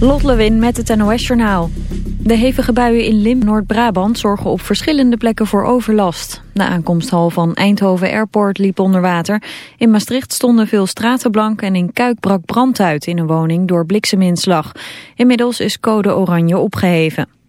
Lot Lewin met het NOS Journaal. De hevige buien in Lim, Noord-Brabant zorgen op verschillende plekken voor overlast. De aankomsthal van Eindhoven Airport liep onder water. In Maastricht stonden veel straten blank en in Kuik brak brand uit in een woning door blikseminslag. Inmiddels is code oranje opgeheven.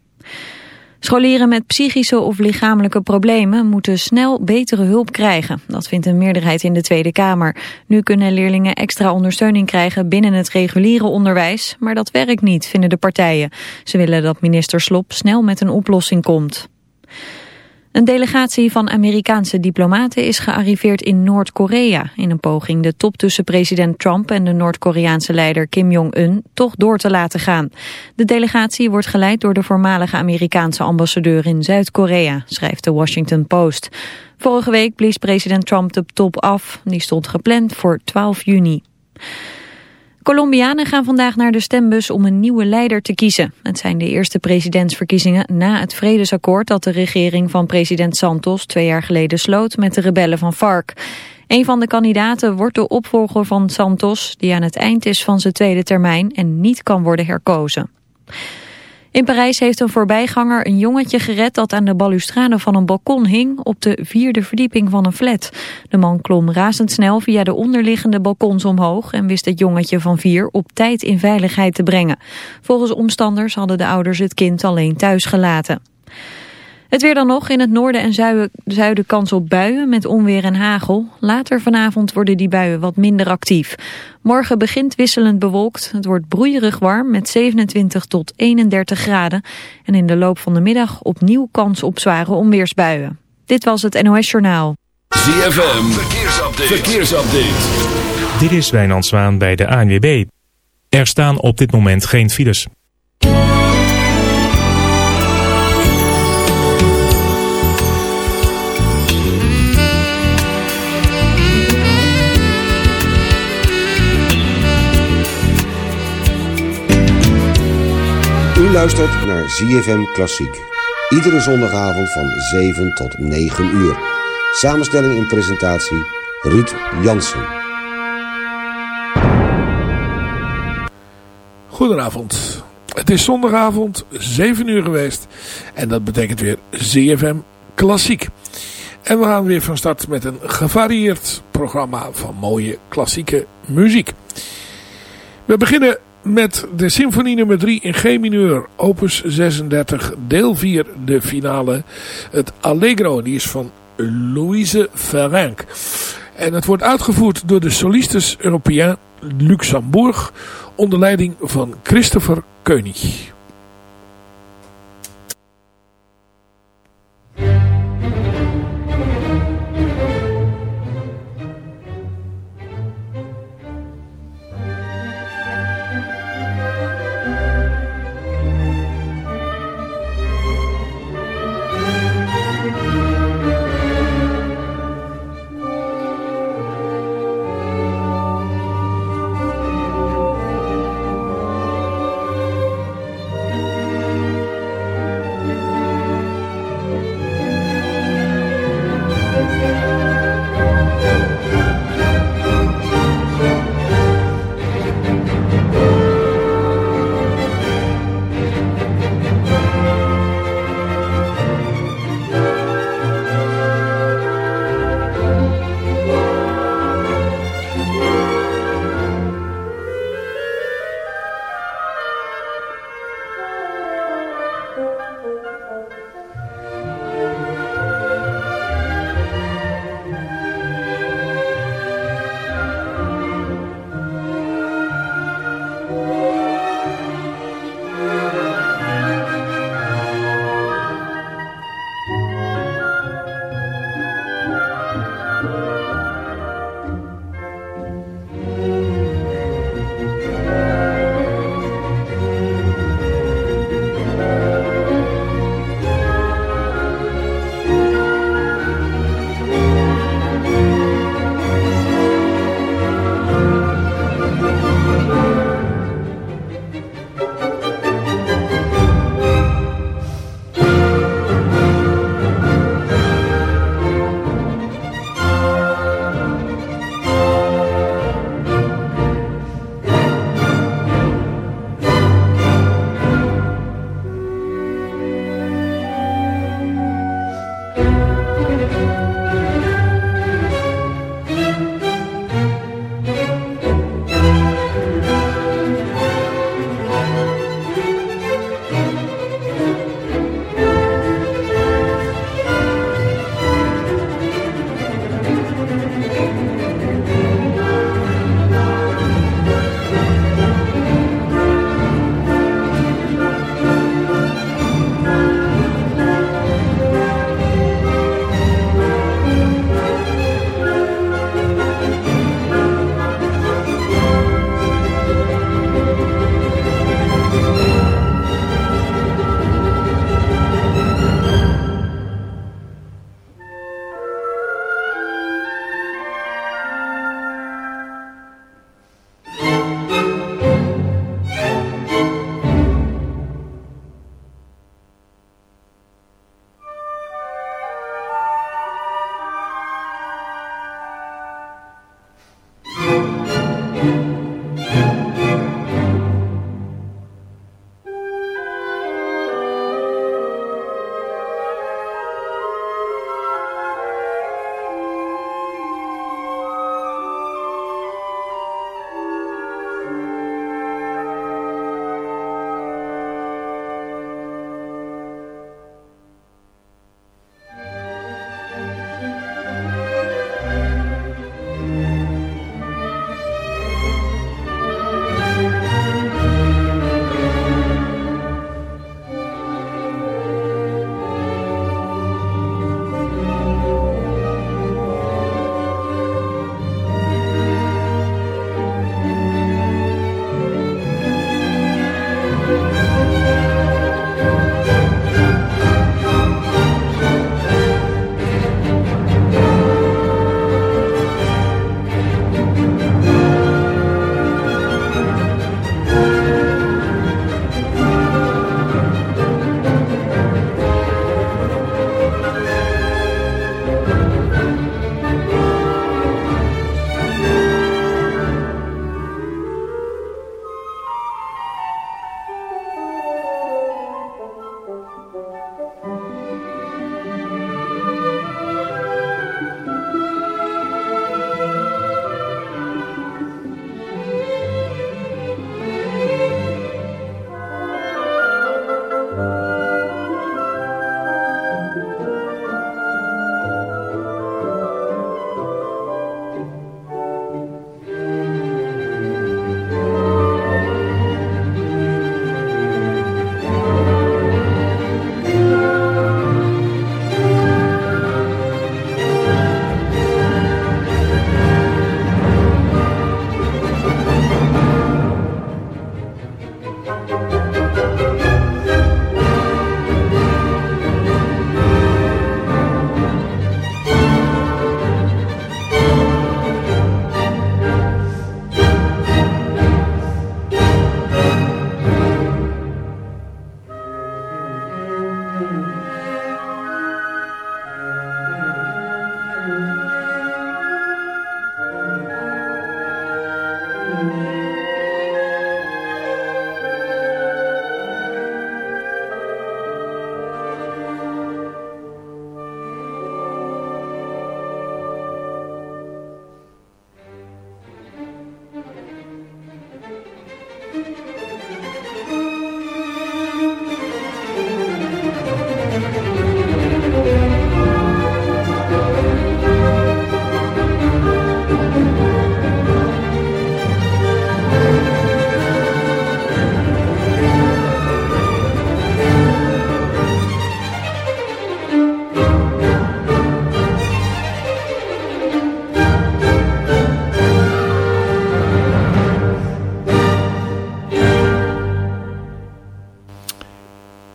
Scholieren met psychische of lichamelijke problemen moeten snel betere hulp krijgen. Dat vindt een meerderheid in de Tweede Kamer. Nu kunnen leerlingen extra ondersteuning krijgen binnen het reguliere onderwijs, maar dat werkt niet, vinden de partijen. Ze willen dat minister Slop snel met een oplossing komt. Een delegatie van Amerikaanse diplomaten is gearriveerd in Noord-Korea... in een poging de top tussen president Trump en de Noord-Koreaanse leider Kim Jong-un toch door te laten gaan. De delegatie wordt geleid door de voormalige Amerikaanse ambassadeur in Zuid-Korea, schrijft de Washington Post. Vorige week blies president Trump de top af. Die stond gepland voor 12 juni. Colombianen gaan vandaag naar de stembus om een nieuwe leider te kiezen. Het zijn de eerste presidentsverkiezingen na het vredesakkoord dat de regering van president Santos twee jaar geleden sloot met de rebellen van FARC. Een van de kandidaten wordt de opvolger van Santos, die aan het eind is van zijn tweede termijn en niet kan worden herkozen. In Parijs heeft een voorbijganger een jongetje gered dat aan de balustrade van een balkon hing op de vierde verdieping van een flat. De man klom razendsnel via de onderliggende balkons omhoog en wist het jongetje van vier op tijd in veiligheid te brengen. Volgens omstanders hadden de ouders het kind alleen thuis gelaten. Het weer dan nog. In het noorden en zuiden, zuiden kans op buien met onweer en hagel. Later vanavond worden die buien wat minder actief. Morgen begint wisselend bewolkt. Het wordt broeierig warm met 27 tot 31 graden. En in de loop van de middag opnieuw kans op zware onweersbuien. Dit was het NOS Journaal. ZFM. Verkeersupdate. Verkeersupdate. Dit is Wijnand Zwaan bij de ANWB. Er staan op dit moment geen files. Luistert naar ZFM Klassiek. Iedere zondagavond van 7 tot 9 uur. Samenstelling en presentatie Ruud Jansen. Goedenavond. Het is zondagavond, 7 uur geweest. En dat betekent weer ZFM Klassiek. En we gaan weer van start met een gevarieerd programma van mooie klassieke muziek. We beginnen met de symfonie nummer 3 in G mineur, opus 36, deel 4, de finale. Het Allegro, die is van Louise Ferranc. En het wordt uitgevoerd door de Solistes Européen Luxembourg onder leiding van Christopher Koenig.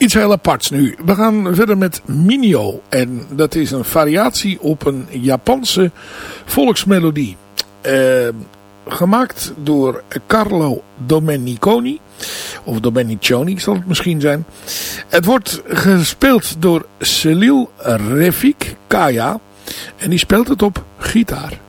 Iets heel aparts nu. We gaan verder met Minio. En dat is een variatie op een Japanse volksmelodie. Uh, gemaakt door Carlo Domeniconi. Of Domenicioni zal het misschien zijn. Het wordt gespeeld door Celil Refik Kaya. En die speelt het op gitaar.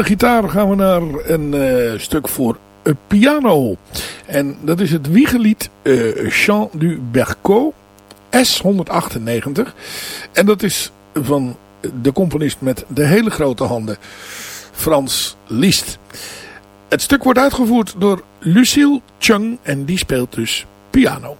De gitaar gaan we naar een uh, stuk voor een piano. En dat is het wiegelied uh, Chant du Bercot S198. En dat is van de componist met de hele grote handen, Frans Liszt. Het stuk wordt uitgevoerd door Lucille Chung en die speelt dus piano.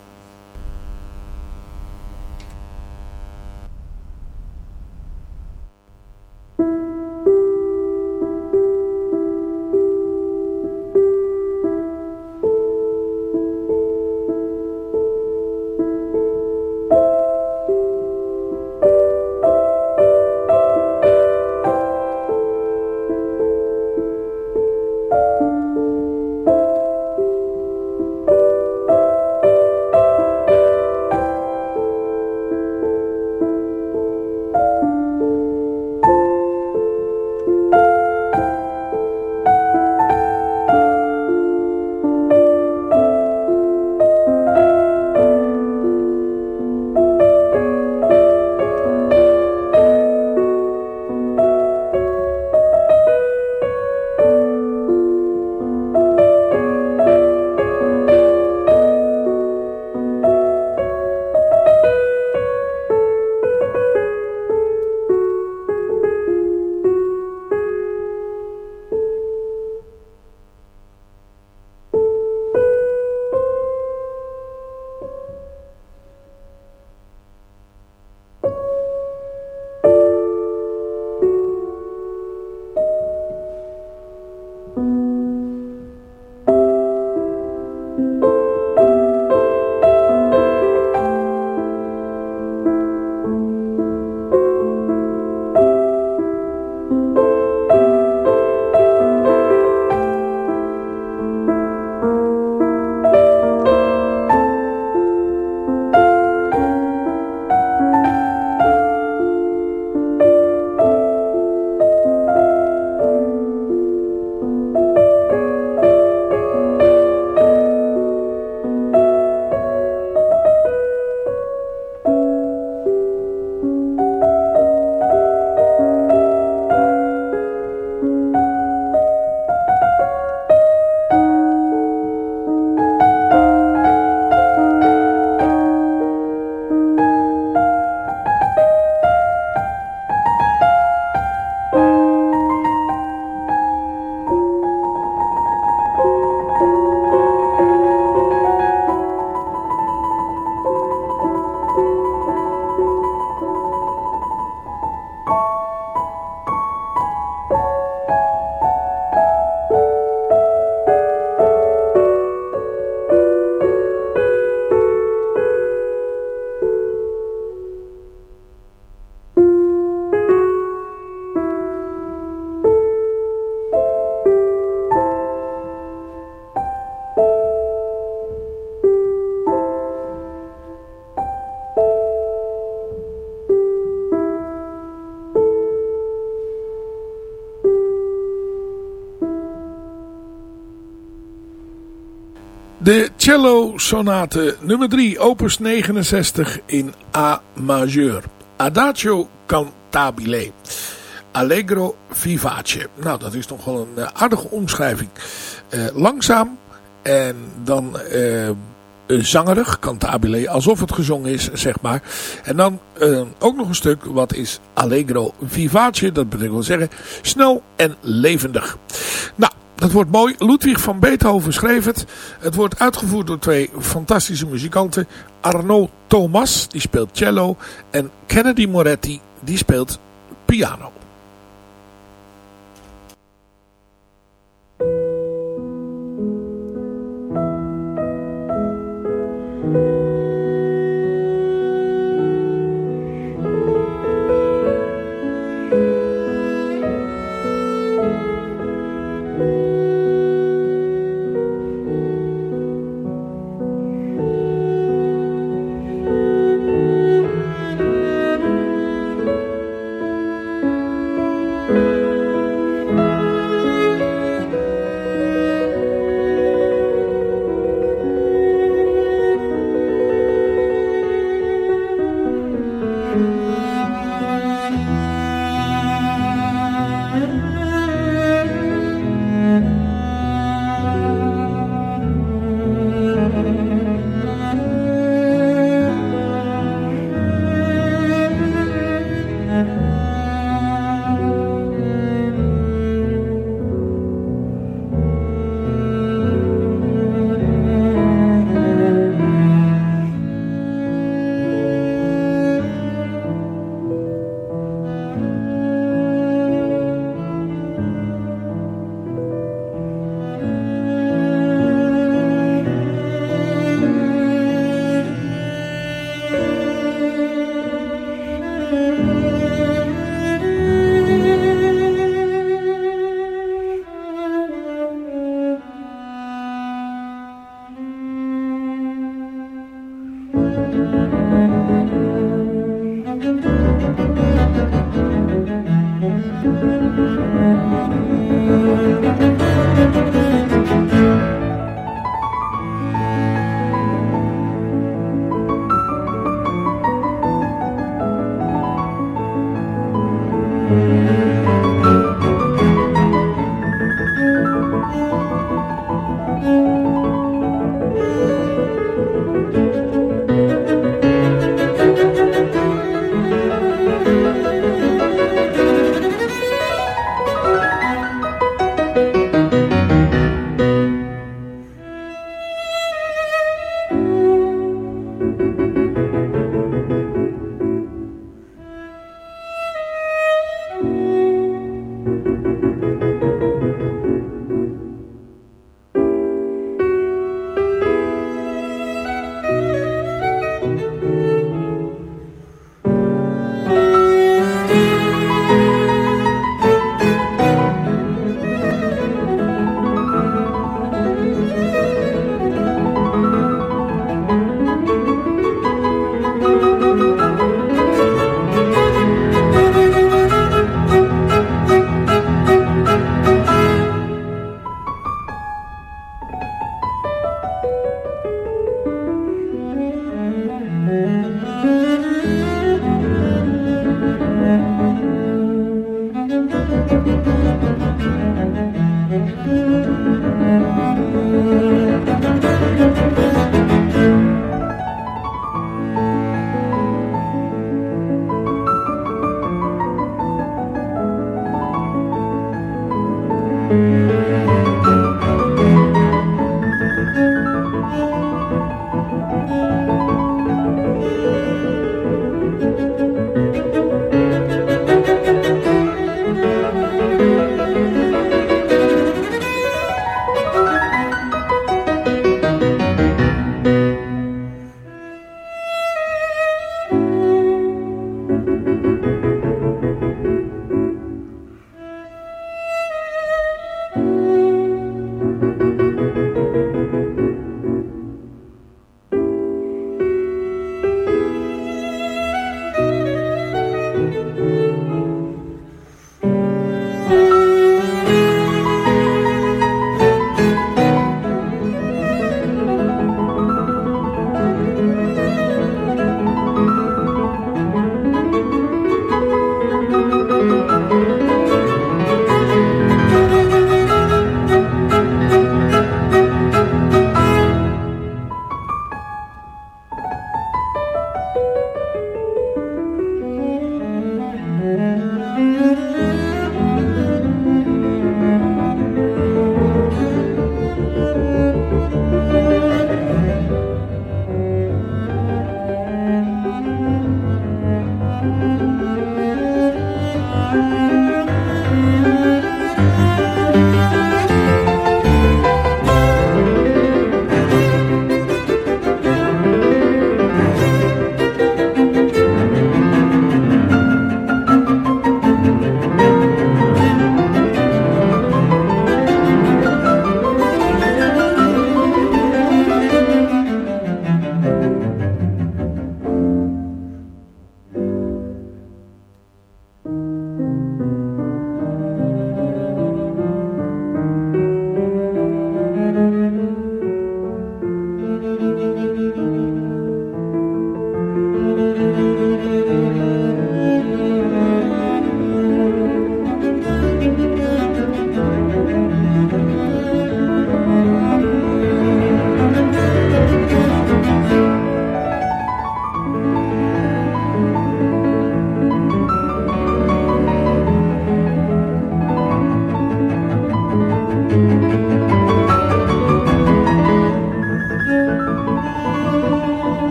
De cello sonate nummer 3, opus 69 in A majeur. Adagio cantabile. Allegro vivace. Nou, dat is toch wel een eh, aardige omschrijving. Uh, langzaam en dan uh, zangerig, cantabile, alsof het gezongen is, zeg maar. En dan ook nog een stuk wat is allegro vivace, dat betekent wel zeggen snel en levendig. Nou, dat wordt mooi. Ludwig van Beethoven schreef het. Het wordt uitgevoerd door twee fantastische muzikanten. Arnaud Thomas, die speelt cello. En Kennedy Moretti, die speelt piano.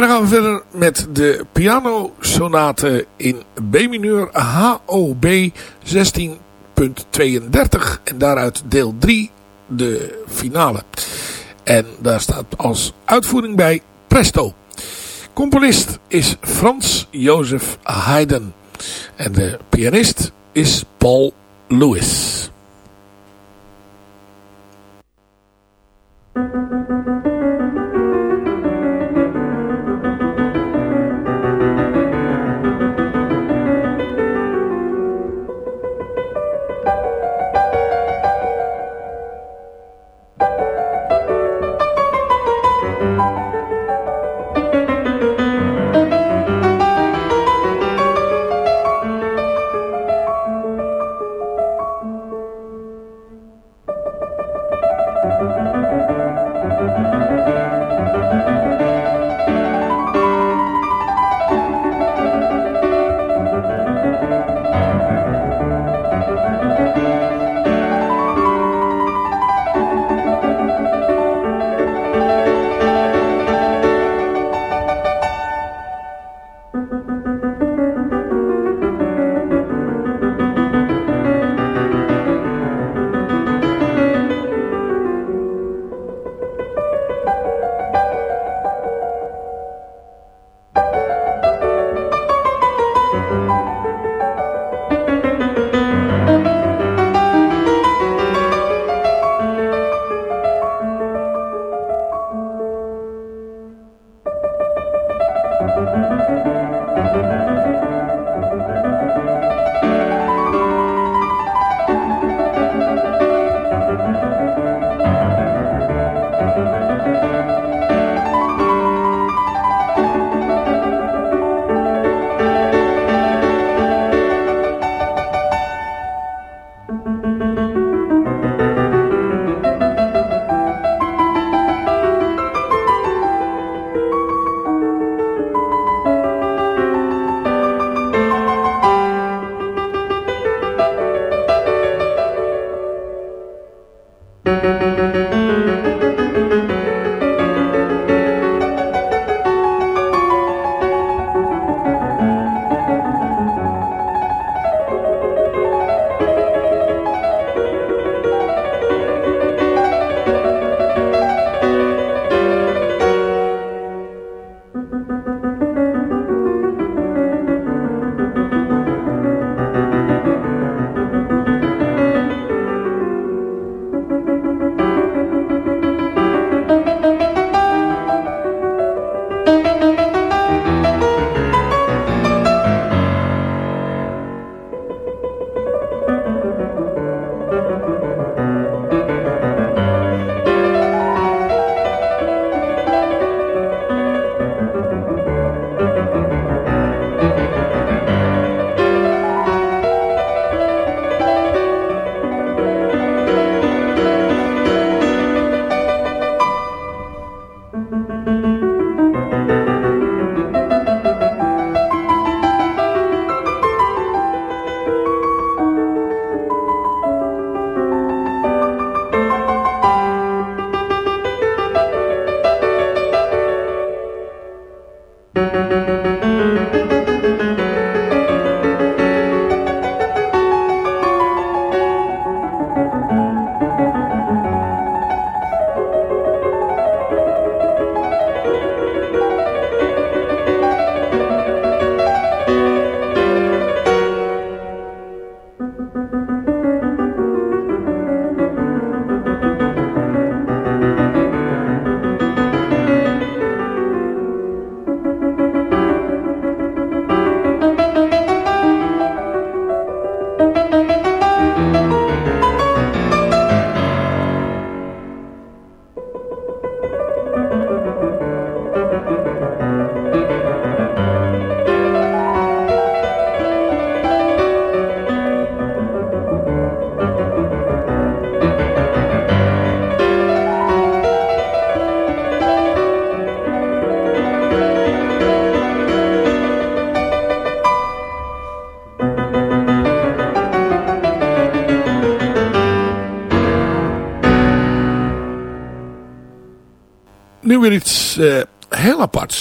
En dan gaan we verder met de pianosonate in B-mineur HOB 16.32 en daaruit deel 3, de finale. En daar staat als uitvoering bij Presto. Componist is Frans Jozef Haydn. En de pianist is Paul Lewis.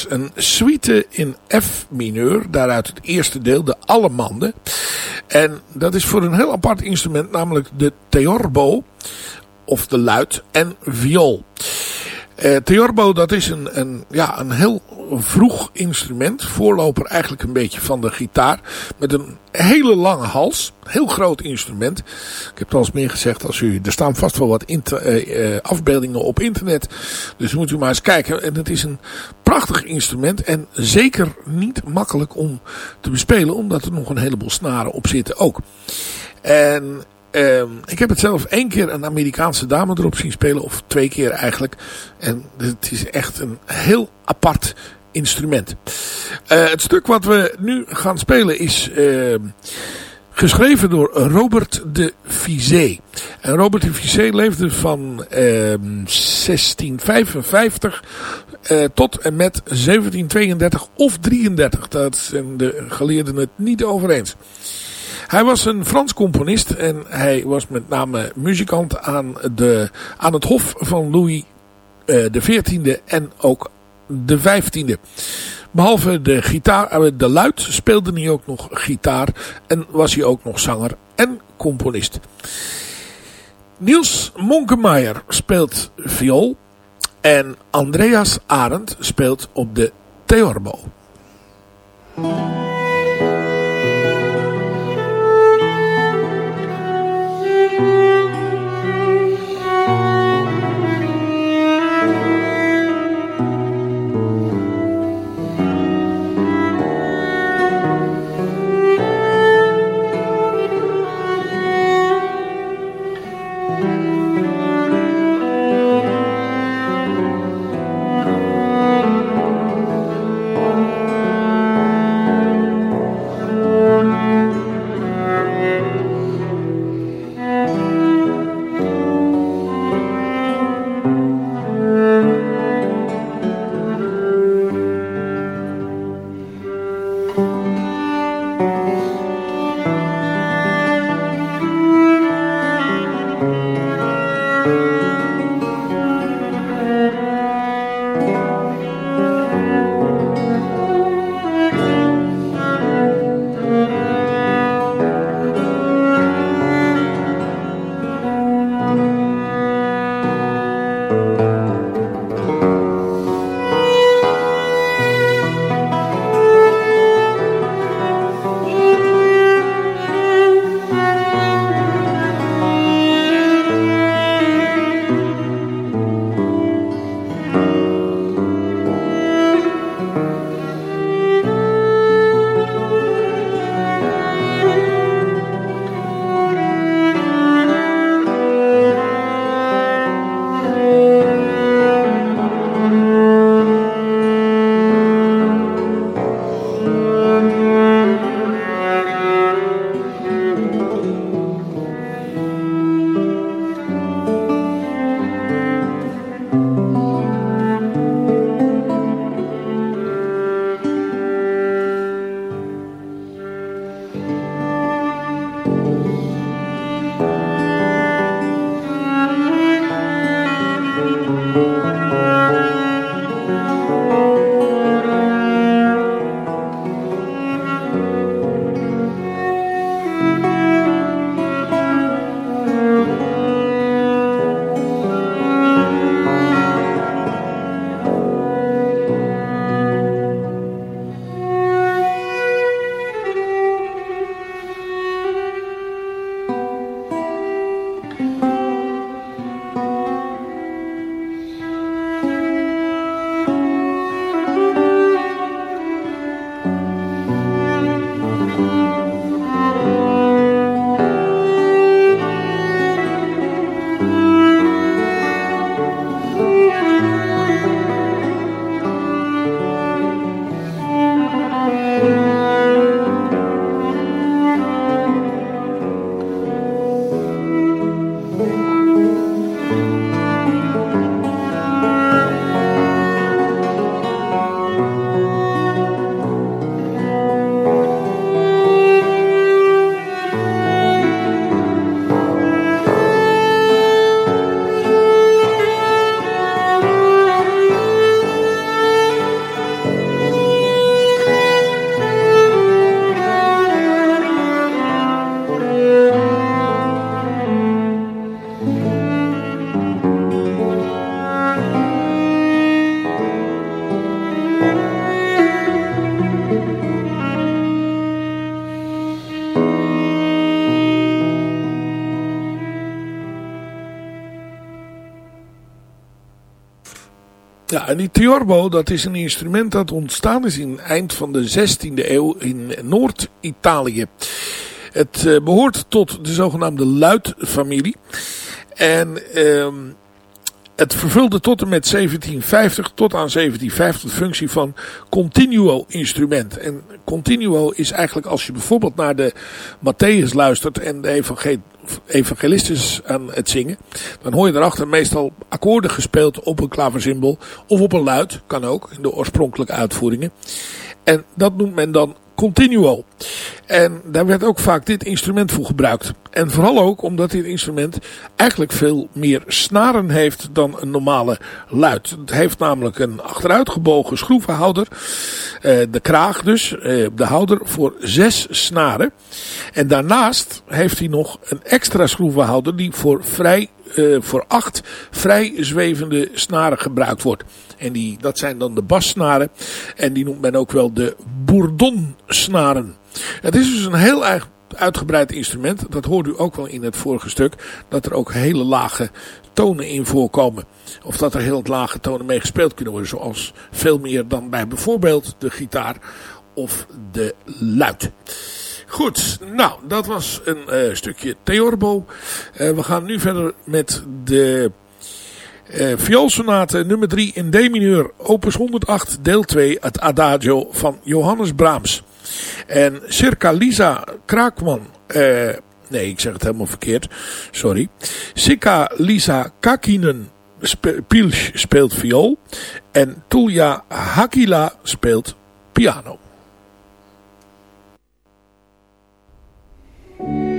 Een suite in F mineur. Daaruit het eerste deel, de Allemande. En dat is voor een heel apart instrument, namelijk de Theorbo. Of de luid en viool. Uh, Theorbo dat is een, een, ja, een heel vroeg instrument. Voorloper eigenlijk een beetje van de gitaar. Met een hele lange hals. Heel groot instrument. Ik heb het al eens meer gezegd. Als u, er staan vast wel wat uh, uh, afbeeldingen op internet. Dus moet u maar eens kijken. En het is een prachtig instrument. En zeker niet makkelijk om te bespelen. Omdat er nog een heleboel snaren op zitten ook. En Uh, ik heb het zelf één keer een Amerikaanse dame erop zien spelen. Of twee keer eigenlijk. En het is echt een heel apart instrument. Uh, het stuk wat we nu gaan spelen is uh, geschreven door Robert de Vizé. En Robert de Vizé leefde van 1655 uh, tot en met 1732 of 33. Dat zijn de geleerden het niet over eens. Hij was een Frans componist en hij was met name muzikant aan, de, aan het hof van Louis uh, de XIV en ook de 15e. Behalve de, gitaar, uh, de luid speelde hij ook nog gitaar en was hij ook nog zanger en componist. Niels Monkemeijer speelt viool en Andreas Arendt speelt op de theorbo. Die Tiorbo, dat is een instrument dat ontstaan is in het eind van de 16e eeuw in Noord-Italië. Het uh, behoort tot de zogenaamde luidfamilie. En ehm het vervulde tot en met 1750 tot aan 1750 de functie van continuo instrument. En continuo is eigenlijk als je bijvoorbeeld naar de Matthäus luistert en de evangelistes aan het zingen. Dan hoor je erachter meestal akkoorden gespeeld op een klaversymbol of op een luid. Kan ook in de oorspronkelijke uitvoeringen. En dat noemt men dan continuo. En daar werd ook vaak dit instrument voor gebruikt. En vooral ook omdat dit instrument eigenlijk veel meer snaren heeft dan een normale luid. Het heeft namelijk een achteruitgebogen schroevenhouder. Eh, de kraag dus, eh, de houder voor zes snaren. En daarnaast heeft hij nog een extra schroevenhouder die voor, vrij, eh, voor acht vrij zwevende snaren gebruikt wordt. En die, dat zijn dan de bassnaren. En die noemt men ook wel de bourdonsnaren. Het is dus een heel erg uitgebreid instrument. Dat hoort u ook wel in het vorige stuk. Dat er ook hele lage tonen in voorkomen. Of dat er heel lage tonen mee gespeeld kunnen worden. Zoals veel meer dan bij bijvoorbeeld de gitaar of de luid. Goed, nou dat was een uh, stukje Theorbo. Uh, we gaan nu verder met de uh, vioolsonate nummer 3 in D mineur, opus 108, deel 2, het Adagio van Johannes Brahms. En Circa Lisa Krakman, uh, nee ik zeg het helemaal verkeerd, sorry. Sika Lisa Kakinen spe, speelt viool en Tulja Hakila speelt piano. Thank you.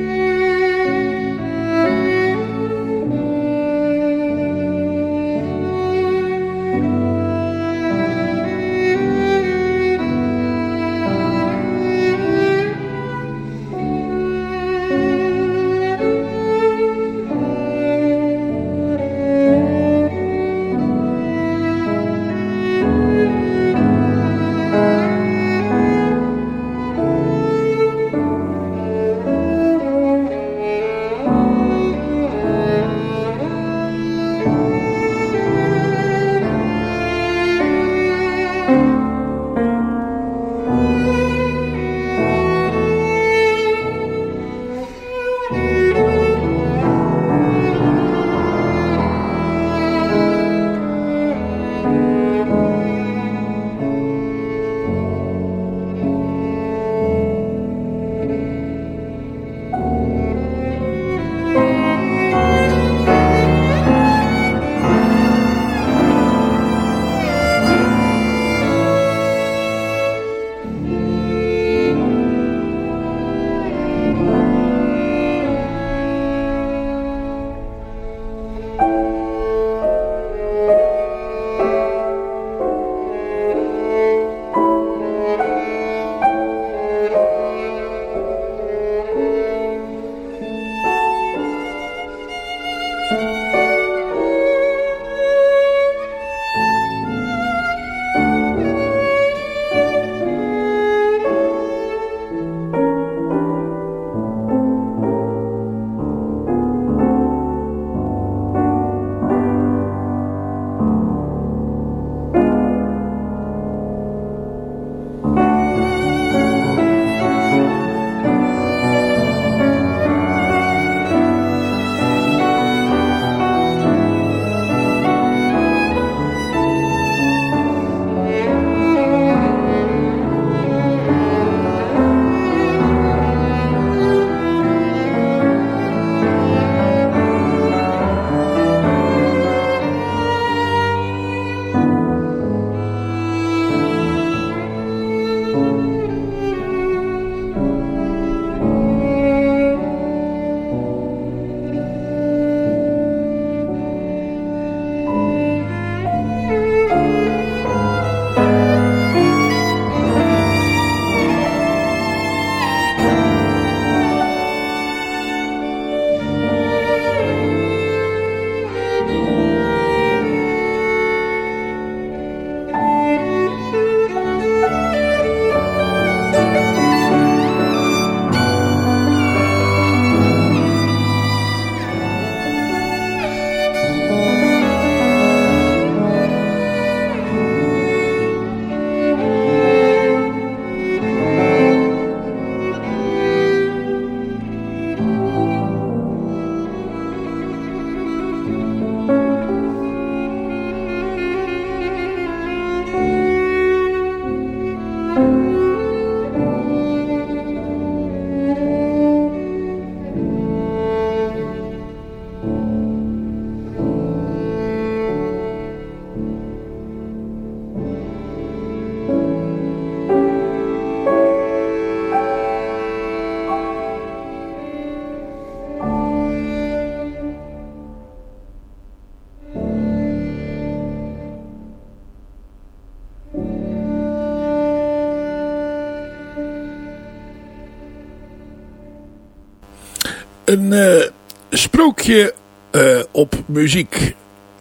Een uh, sprookje uh, op muziek.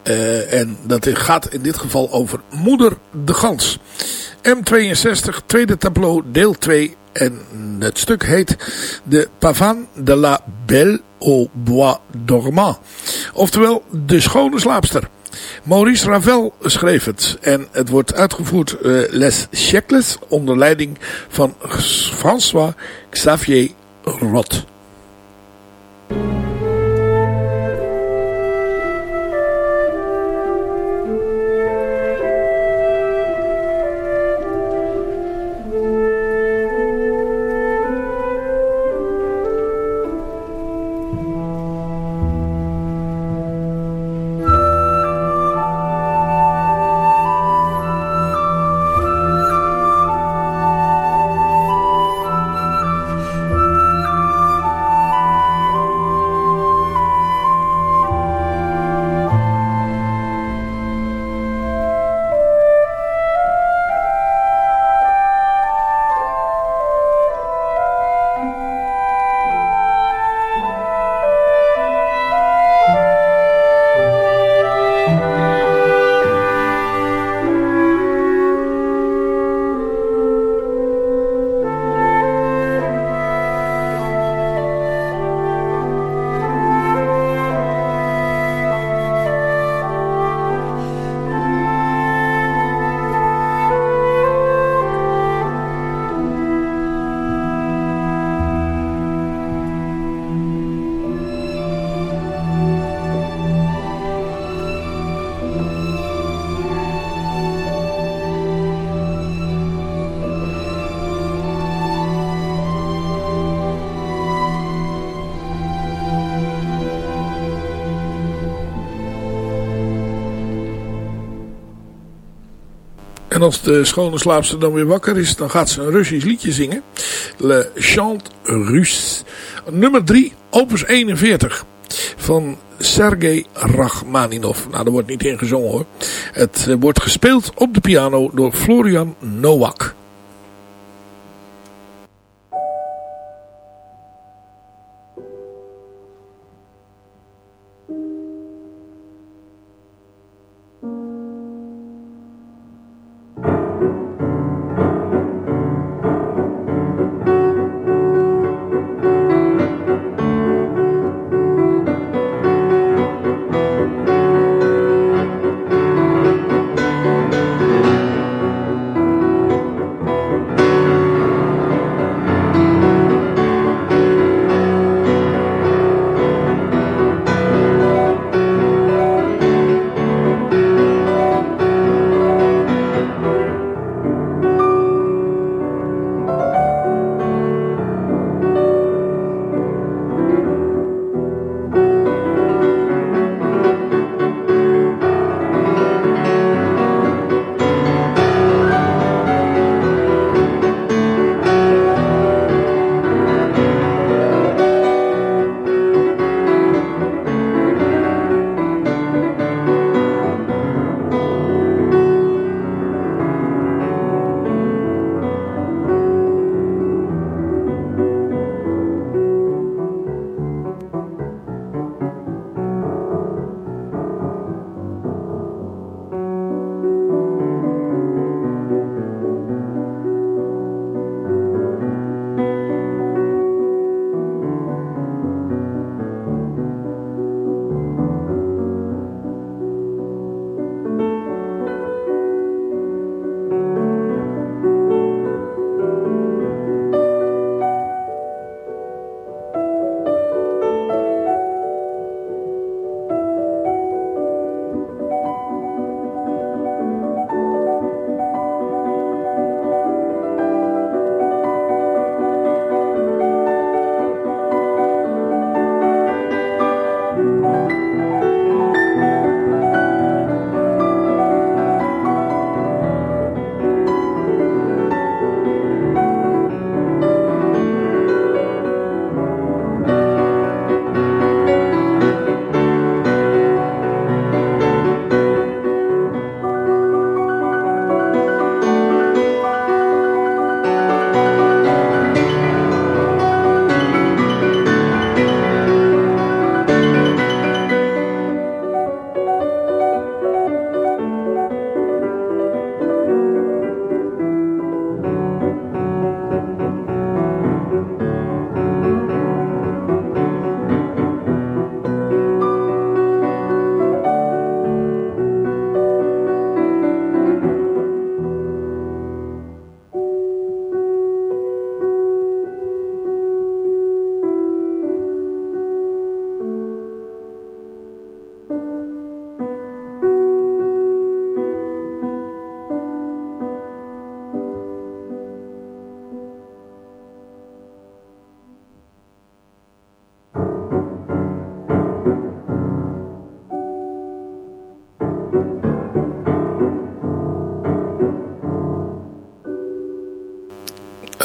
Uh, en dat gaat in dit geval over Moeder de Gans. M62, tweede tableau, deel 2. En het stuk heet De Pavan de la Belle au Bois Dormant. Oftewel, De Schone Slaapster. Maurice Ravel schreef het en het wordt uitgevoerd uh, Les Siècles onder leiding van François Xavier Roth. Als de schone slaapster dan weer wakker is, dan gaat ze een Russisch liedje zingen. Le Chant Russe. Nummer 3, opus 41. Van Sergei Rachmaninov. Nou, daar wordt niet in gezongen hoor. Het eh, wordt gespeeld op de piano door Florian Nowak.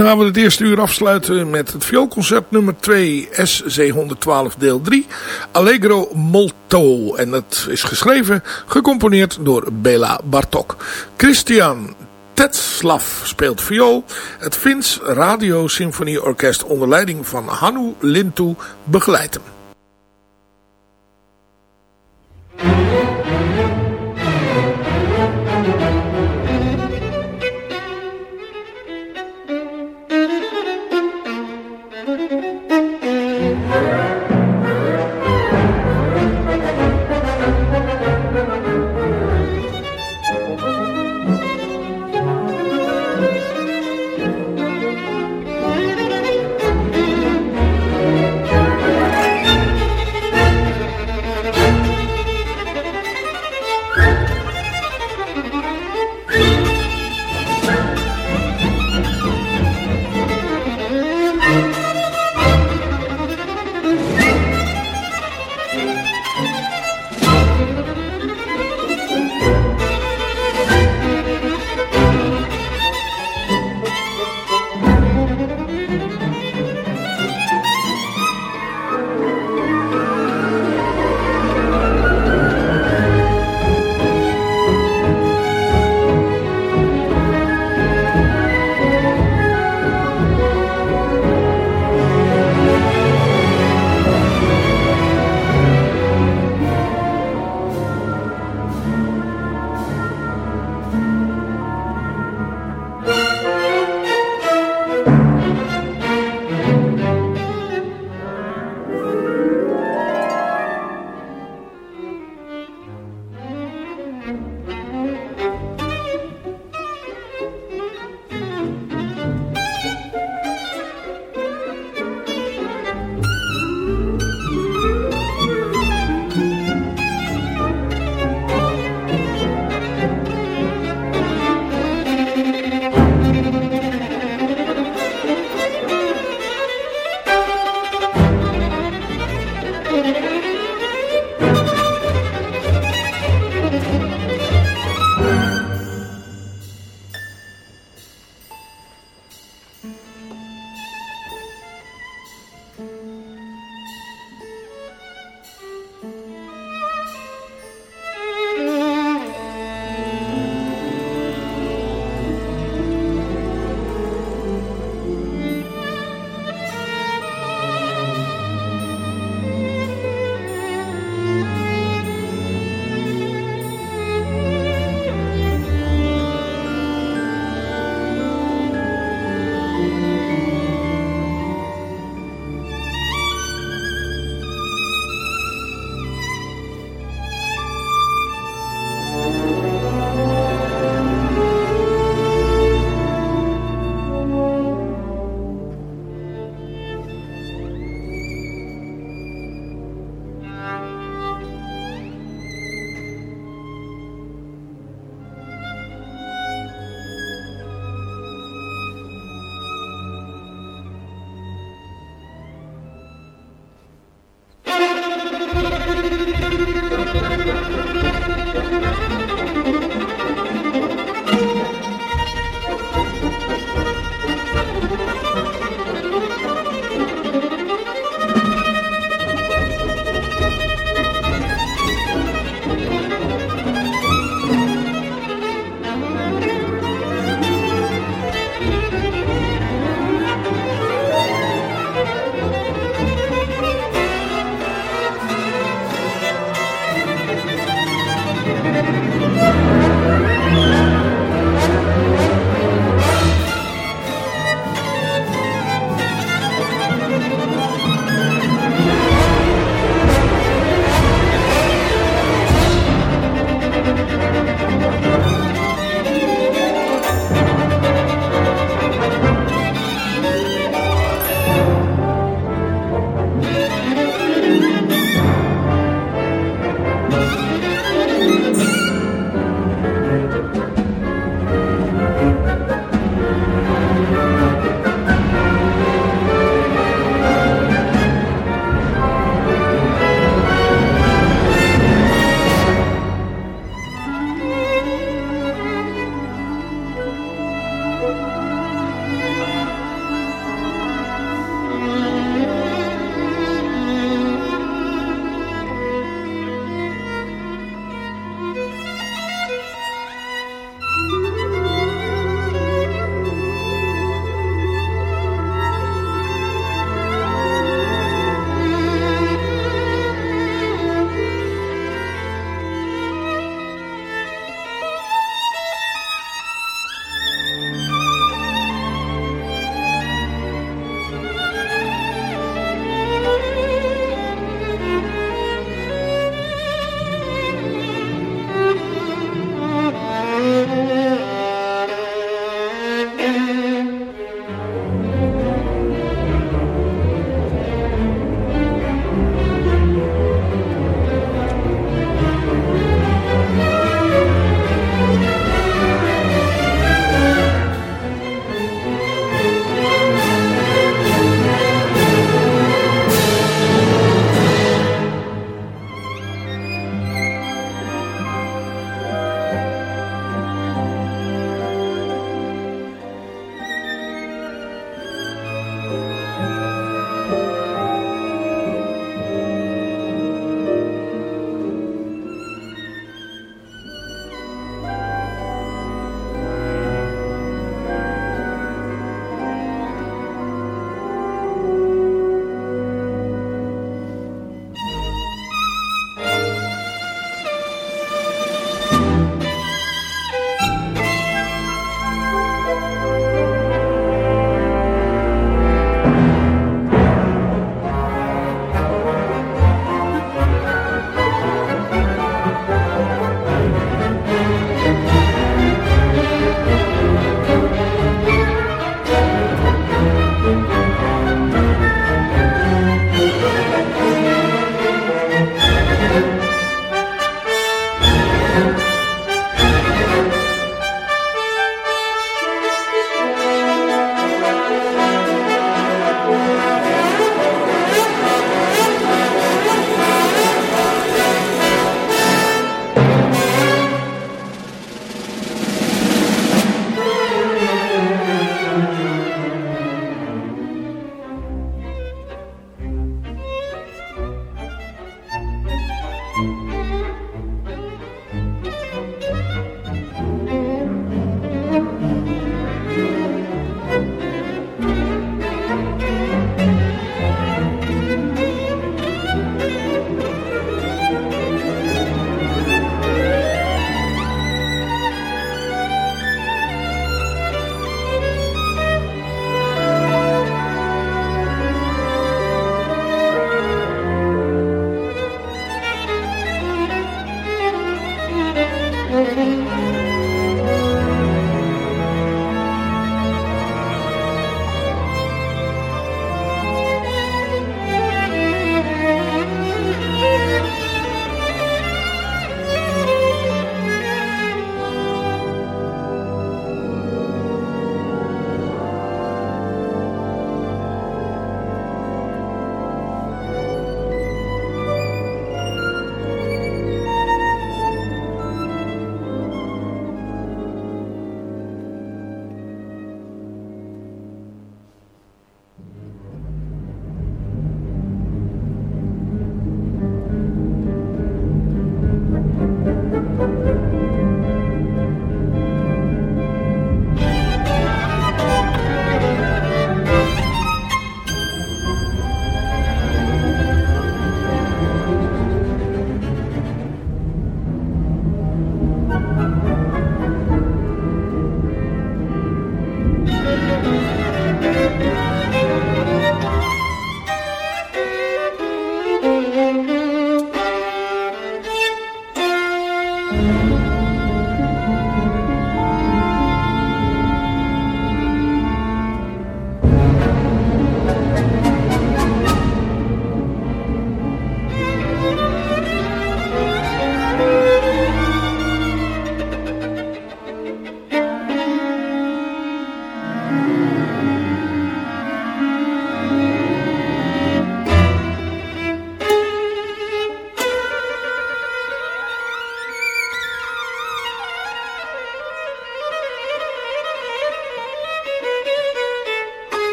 Dan gaan we het eerste uur afsluiten met het vioolconcert nummer 2 SC112 deel 3 Allegro Molto. En dat is geschreven, gecomponeerd door Bela Bartok. Christian Tetslav speelt viool. Het Fins Radio Symfonieorkest onder leiding van Hannu Lintu begeleidt hem.